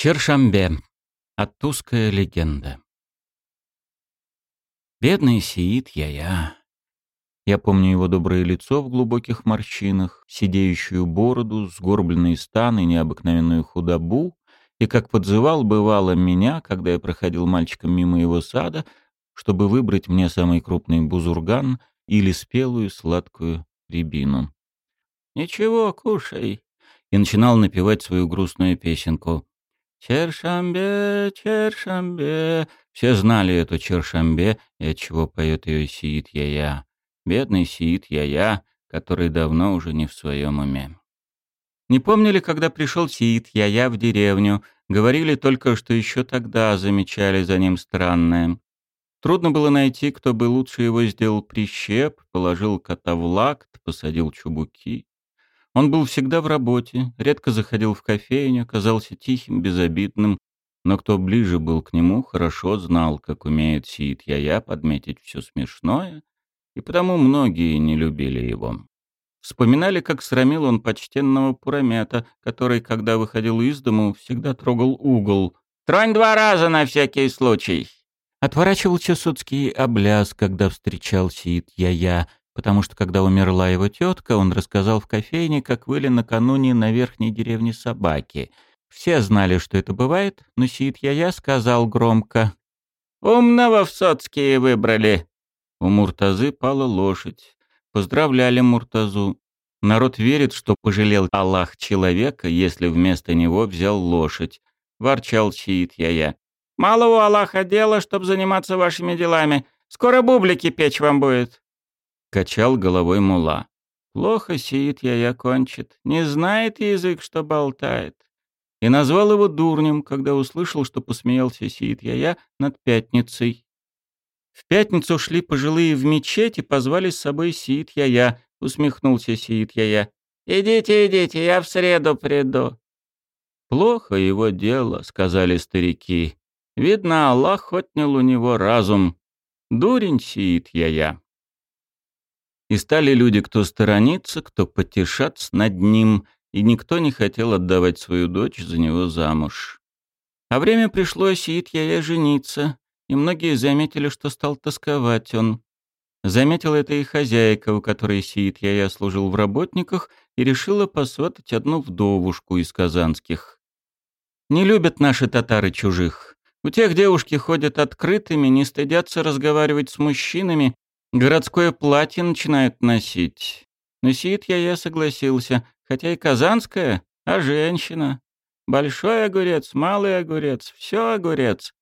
Чершамбе. Оттуская легенда. Бедный сиит я-я. Я помню его доброе лицо в глубоких морщинах, сидеющую бороду, сгорбленный стан и необыкновенную худобу, и как подзывал бывало меня, когда я проходил мальчиком мимо его сада, чтобы выбрать мне самый крупный бузурган или спелую сладкую рябину. «Ничего, кушай», и начинал напевать свою грустную песенку. Чершамбе, Чершамбе. Все знали эту Чершамбе, и от чего поет ее Сиит Яя. Бедный Сиит Яя, который давно уже не в своем уме. Не помнили, когда пришел Сиит Яя в деревню. Говорили только, что еще тогда замечали за ним странное. Трудно было найти, кто бы лучше его сделал прищеп, положил кота в лакт, посадил чубуки. Он был всегда в работе, редко заходил в кофейню, казался тихим, безобидным, но кто ближе был к нему, хорошо знал, как умеет Сиит Яя подметить все смешное, и потому многие не любили его. Вспоминали, как срамил он почтенного Пурамета, который, когда выходил из дому, всегда трогал угол. «Тронь два раза на всякий случай!» Отворачивался Суцкий обляз, когда встречал Сиит Яя, потому что когда умерла его тетка, он рассказал в кофейне, как выли накануне на верхней деревне собаки. Все знали, что это бывает, но Сиит Яя сказал громко. «Умного в соцкие выбрали!» У Муртазы пала лошадь. Поздравляли Муртазу. Народ верит, что пожалел Аллах человека, если вместо него взял лошадь. Ворчал Сиит Яя. «Мало у Аллаха дела, чтобы заниматься вашими делами. Скоро бублики печь вам будет». Качал головой мула. Плохо сидит я кончит. Не знает язык, что болтает. И назвал его дурнем, когда услышал, что посмеялся сидит я над пятницей. В пятницу шли пожилые в мечеть и позвали с собой сидит я усмехнулся сидит я «Идите, идите, я в среду приду». «Плохо его дело», — сказали старики. «Видно, Аллах отнял у него разум. Дурень сидит я и стали люди кто сторониться, кто потешаться над ним, и никто не хотел отдавать свою дочь за него замуж. А время пришло Сиит Яя жениться, и многие заметили, что стал тосковать он. Заметила это и хозяйка, у которой Сиит Яя служил в работниках, и решила посватать одну вдовушку из казанских. Не любят наши татары чужих. У тех девушки ходят открытыми, не стыдятся разговаривать с мужчинами, Городское платье начинают носить. Носит я, я согласился, хотя и казанское, а женщина. Большой огурец, малый огурец, все огурец.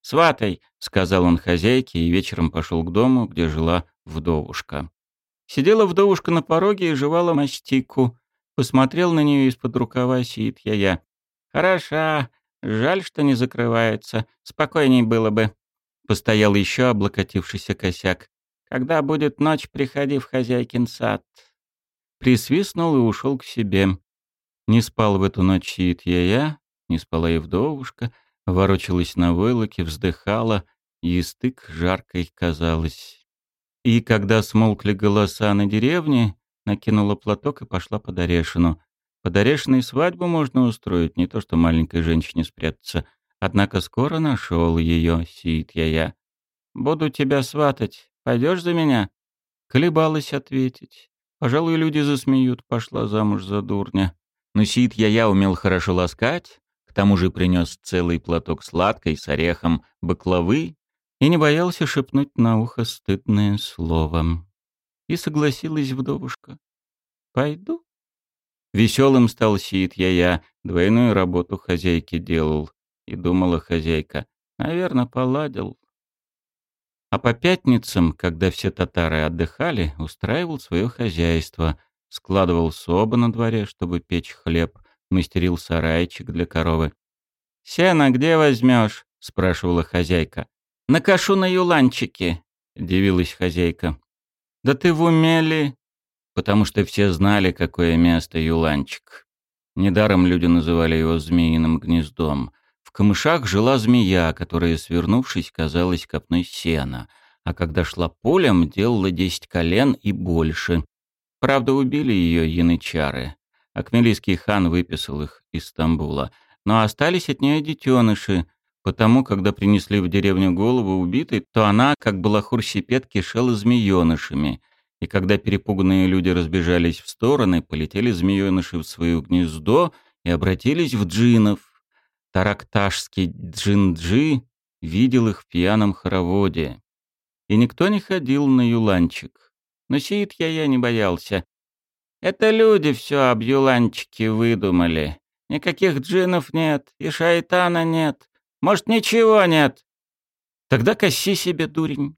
«Сватай», — сказал он хозяйке и вечером пошел к дому, где жила вдовушка. Сидела вдовушка на пороге и жевала мастику. Посмотрел на нее из-под рукава, сидит я-я. «Хороша, жаль, что не закрывается, спокойней было бы». Постоял еще облокотившийся косяк. Когда будет ночь, приходи в хозяйкин сад». Присвистнул и ушел к себе. Не спал в эту ночь сидит я, не спала и вдовушка, ворочалась на войлоке, вздыхала, и стык жаркой казалось. И когда смолкли голоса на деревне, накинула платок и пошла под Орешину. Под Орешиной свадьбу можно устроить, не то что маленькой женщине спрятаться. Однако скоро нашел ее, сидит я. «Буду тебя сватать, Пойдешь за меня?» Колебалась ответить. Пожалуй, люди засмеют, пошла замуж за дурня. Но сид я-я умел хорошо ласкать, к тому же принес целый платок сладкой с орехом баклавы и не боялся шепнуть на ухо стыдное слово. И согласилась вдовушка. «Пойду». Веселым стал сид я-я, двойную работу хозяйки делал. И думала хозяйка, наверное, поладил. А по пятницам, когда все татары отдыхали, устраивал свое хозяйство, складывал соба на дворе, чтобы печь хлеб, мастерил сарайчик для коровы. «Сено где возьмешь?» — спрашивала хозяйка. «Накашу на юланчике», — дивилась хозяйка. «Да ты в уме ли?» Потому что все знали, какое место юланчик. Недаром люди называли его «змеиным гнездом». В камышах жила змея, которая, свернувшись, казалась копной сена, а когда шла полем, делала десять колен и больше. Правда, убили ее янычары. Акмелийский хан выписал их из Стамбула. но остались от нее детеныши, потому, когда принесли в деревню голову убитой, то она, как балахур сипет, кишела змеенышами. И когда перепуганные люди разбежались в стороны, полетели змееныши в свое гнездо и обратились в джинов. Таракташский джин-джи видел их в пьяном хороводе. И никто не ходил на юланчик. Но сеет я я не боялся. Это люди все об юланчике выдумали. Никаких джинов нет, и шайтана нет. Может, ничего нет? Тогда коси себе, дурень.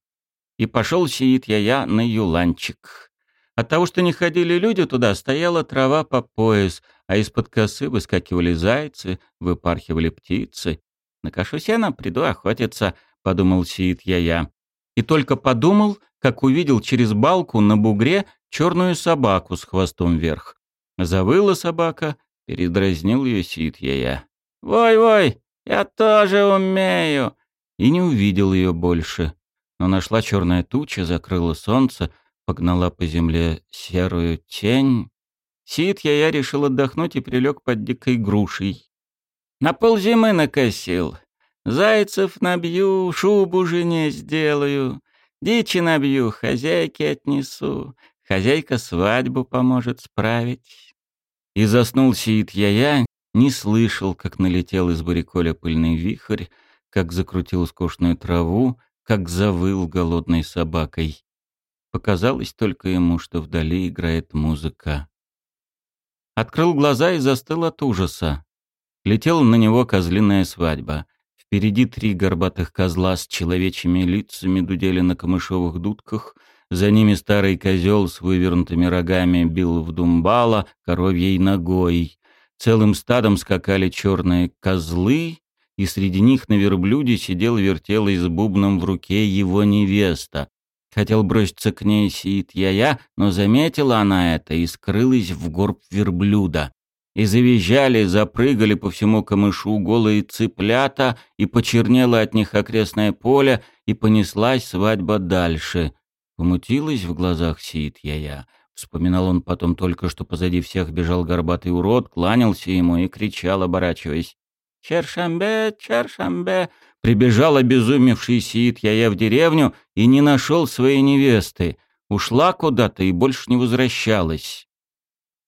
И пошел сеит я-я на юланчик. От того, что не ходили люди туда, стояла трава по пояс, а из-под косы выскакивали зайцы, выпархивали птицы. На кашу сена приду охотиться, подумал сеит я-я. И только подумал, как увидел через балку на бугре черную собаку с хвостом вверх. Завыла собака, передразнил ее сеит я-я. «Вой-вой, я тоже умею!» И не увидел ее больше. Но нашла черная туча, закрыла солнце, погнала по земле серую тень. Сид я, я решил отдохнуть и прилег под дикой грушей. На ползимы накосил. Зайцев набью, шубу жене сделаю. Дичи набью, хозяйке отнесу. Хозяйка свадьбу поможет справить. И заснул сид я-я, не слышал, как налетел из бариколя пыльный вихрь, как закрутил скучную траву, как завыл голодной собакой. Показалось только ему, что вдали играет музыка. Открыл глаза и застыл от ужаса. Летела на него козлиная свадьба. Впереди три горбатых козла с человечьими лицами дудели на камышовых дудках. За ними старый козел с вывернутыми рогами бил в думбала коровьей ногой. Целым стадом скакали черные козлы, и среди них на верблюде сидел вертелый с бубном в руке его невеста. Хотел броситься к ней сит я-я, но заметила она это и скрылась в горб верблюда. И завизжали, запрыгали по всему камышу голые цыплята, и почернело от них окрестное поле, и понеслась свадьба дальше. Помутилась в глазах сит я-я. Вспоминал он потом только, что позади всех бежал горбатый урод, кланялся ему и кричал, оборачиваясь. «Чершамбе, Чершамбе!» Прибежал обезумевший сиит я в деревню и не нашел своей невесты. Ушла куда-то и больше не возвращалась.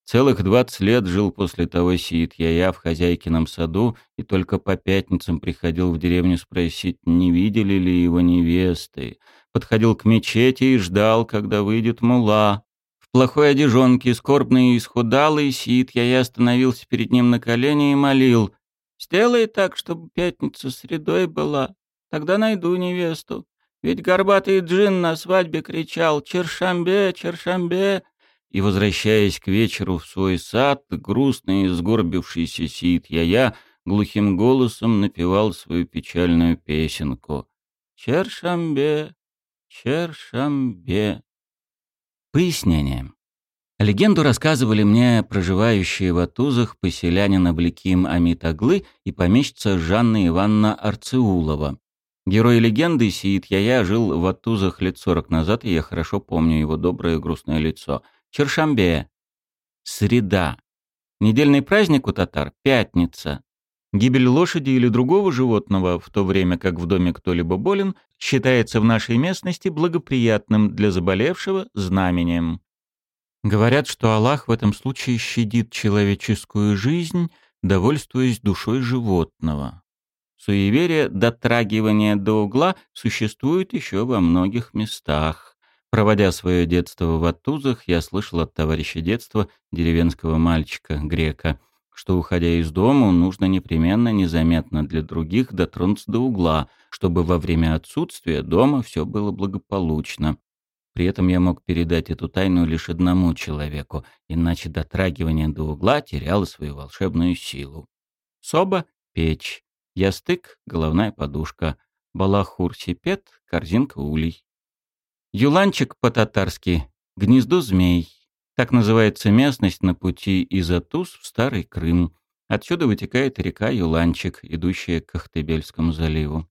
Целых двадцать лет жил после того сиит я в хозяйкином саду и только по пятницам приходил в деревню спросить, не видели ли его невесты. Подходил к мечети и ждал, когда выйдет мула плохой одежонке, скорбный и исхудалый, сид, я и остановился перед ним на колени и молил. «Сделай так, чтобы пятница средой была, тогда найду невесту. Ведь горбатый джин на свадьбе кричал «Чершамбе, Чершамбе!» И, возвращаясь к вечеру в свой сад, грустный и сгорбившийся сид я-я глухим голосом напевал свою печальную песенку. «Чершамбе, Чершамбе!» Пояснение. Легенду рассказывали мне проживающие в Атузах поселянин Абликим Амитаглы и помещица Жанна Ивановна Арцеулова. Герой легенды Сиит Яя жил в Атузах лет сорок назад, и я хорошо помню его доброе грустное лицо. Чершамбе. Среда. Недельный праздник у татар – пятница. Гибель лошади или другого животного, в то время как в доме кто-либо болен, считается в нашей местности благоприятным для заболевшего знамением. Говорят, что Аллах в этом случае щадит человеческую жизнь, довольствуясь душой животного. Суеверие дотрагивания до угла существует еще во многих местах. Проводя свое детство в Атузах, я слышал от товарища детства, деревенского мальчика, грека, что, уходя из дома, нужно непременно незаметно для других дотронуться до угла, чтобы во время отсутствия дома все было благополучно. При этом я мог передать эту тайну лишь одному человеку, иначе дотрагивание до угла теряло свою волшебную силу. Соба — печь, ястык — головная подушка, балахур — сипет, корзинка улей. Юланчик по-татарски — гнездо змей. Так называется местность на пути из Атус в Старый Крым. Отсюда вытекает река Юланчик, идущая к Ахтыбельскому заливу.